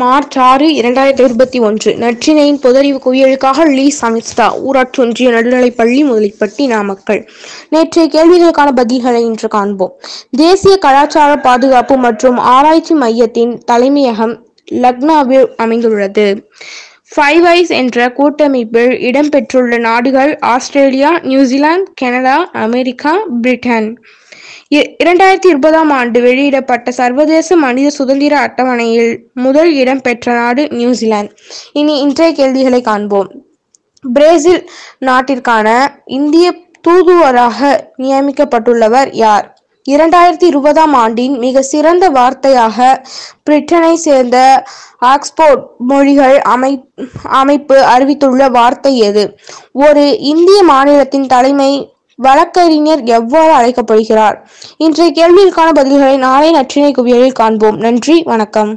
March ஆறு இரண்டாயிரத்தி இருபத்தி ஒன்று. நற்றினையின் பொதறிவு குவியலுக்காக லீ சமிஸ்தா ஊராட்சி ஒன்றிய நடுநிலைப்பள்ளி முதலிப்பட்டி நாமக்கல். நேற்றைய கேள்விகளுக்கான பதில்களை இன்று காண்போம். தேசிய கலாச்சார பாதுகாப்பு மற்றும் ஆராய்ச்சி மையத்தின் தலைமையகம் லக்னோவில் அமைந்துள்ளது. ஃபைவ் ஐஸ் என்ற கூட்டமைப்பில் இடம்பெற்றுள்ள நாடுகள் Australia New Zealand Canada America Britain. இ- இரண்டாயிரத்தி இருபதாம் ஆண்டு வெளியிடப்பட்ட சர்வதேச மனித சுதந்திர அட்டவணையில் முதல் இடம் பெற்ற நாடு நியூசிலாந்து. இனி இன்றைய கேள்விகளை காண்போம். பிரேசில் நாட்டிற்கான இந்திய தூதுவராக நியமிக்கப்பட்டுள்ளவர் யார்? இரண்டாயிரத்தி இருபதாம் ஆண்டின் மிக சிறந்த வார்த்தையாக பிரிட்டனை சேர்ந்த ஆக்ஸ்போர்ட் மொழிகள் அமை அமைப்பு அறிவித்துள்ள வார்த்தை எது? ஒரு இந்திய மாநிலத்தின் தலைமை வழக்கறிஞர் எவ்வாறு அழைக்கப்படுகிறார்? இன்றைய கேள்விகளுக்கான பதில்களை நாளை நற்றினை குவியலில் காண்போம். நன்றி வணக்கம்.